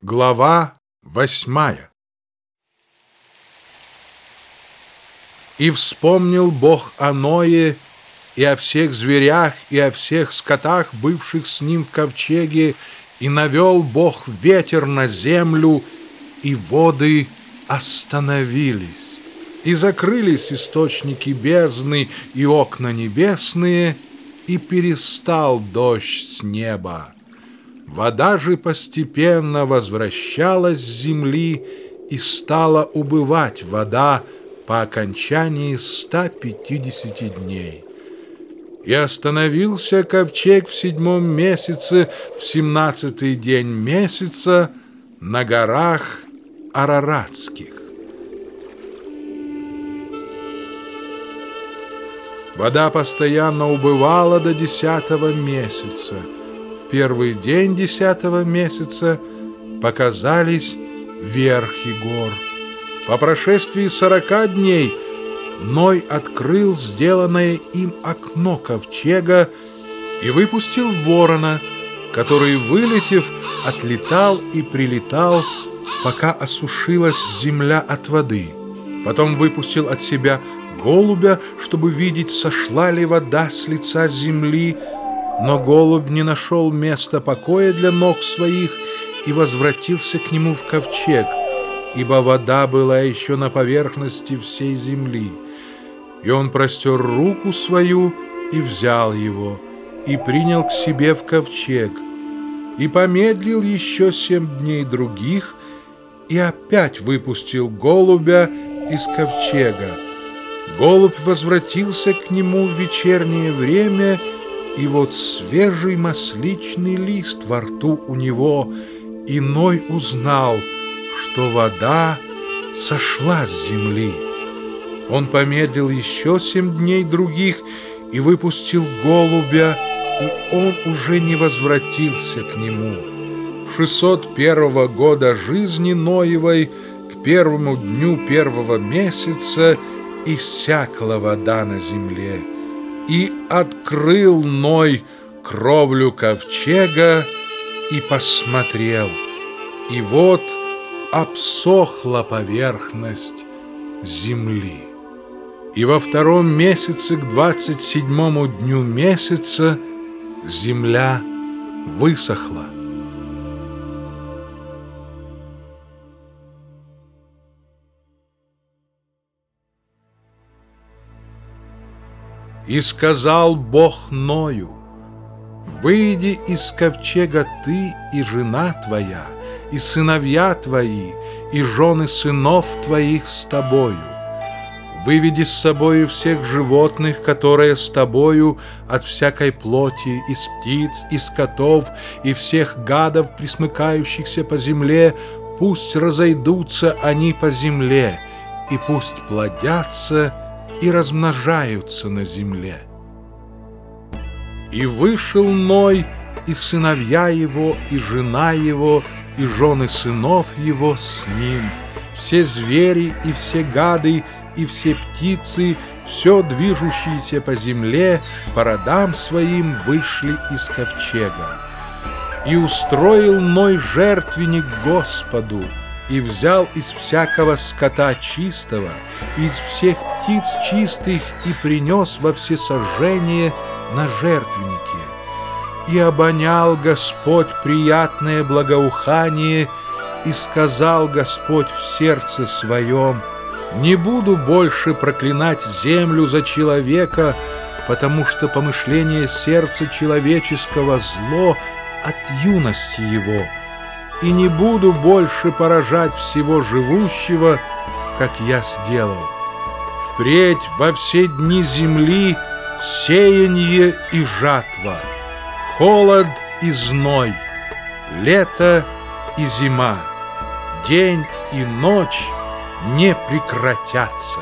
Глава восьмая И вспомнил Бог о Ное и о всех зверях и о всех скотах, бывших с ним в ковчеге, и навел Бог ветер на землю, и воды остановились, и закрылись источники бездны и окна небесные, и перестал дождь с неба. Вода же постепенно возвращалась с земли, и стала убывать вода по окончании 150 дней. И остановился ковчег в седьмом месяце, в семнадцатый день месяца на горах Араратских. Вода постоянно убывала до десятого месяца. Первый день десятого месяца показались верхи гор. По прошествии сорока дней Ной открыл сделанное им окно ковчега и выпустил ворона, который, вылетев, отлетал и прилетал, пока осушилась земля от воды. Потом выпустил от себя голубя, чтобы видеть, сошла ли вода с лица земли, но голубь не нашел места покоя для ног своих и возвратился к нему в ковчег, ибо вода была еще на поверхности всей земли. И он простер руку свою и взял его, и принял к себе в ковчег, и помедлил еще семь дней других, и опять выпустил голубя из ковчега. Голубь возвратился к нему в вечернее время, и вот свежий масличный лист во рту у него, иной узнал, что вода сошла с земли. Он помедлил еще семь дней других и выпустил голубя, и он уже не возвратился к нему. 601 года жизни Ноевой к первому дню первого месяца – иссякла вода на земле, и открыл Ной кровлю ковчега и посмотрел, и вот обсохла поверхность земли. И во втором месяце, к двадцать седьмому дню месяца, земля высохла. И сказал Бог Ною, «Выйди из ковчега ты и жена твоя, и сыновья твои, и жены сынов твоих с тобою. Выведи с собою всех животных, которые с тобою, от всякой плоти, из птиц, из котов, и всех гадов, присмыкающихся по земле, пусть разойдутся они по земле, и пусть плодятся, и размножаются на земле. И вышел Ной, и сыновья его, и жена его, и жены сынов его с ним, все звери и все гады, и все птицы, все движущиеся по земле, по родам своим вышли из ковчега. И устроил Ной жертвенник Господу, и взял из всякого скота чистого, из всех птиц чистых, и принес во всесожжение на жертвеннике. И обонял Господь приятное благоухание, и сказал Господь в сердце своем, «Не буду больше проклинать землю за человека, потому что помышление сердца человеческого зло от юности его» и не буду больше поражать всего живущего, как я сделал. Впредь во все дни земли сеяние и жатва, холод и зной, лето и зима, день и ночь не прекратятся.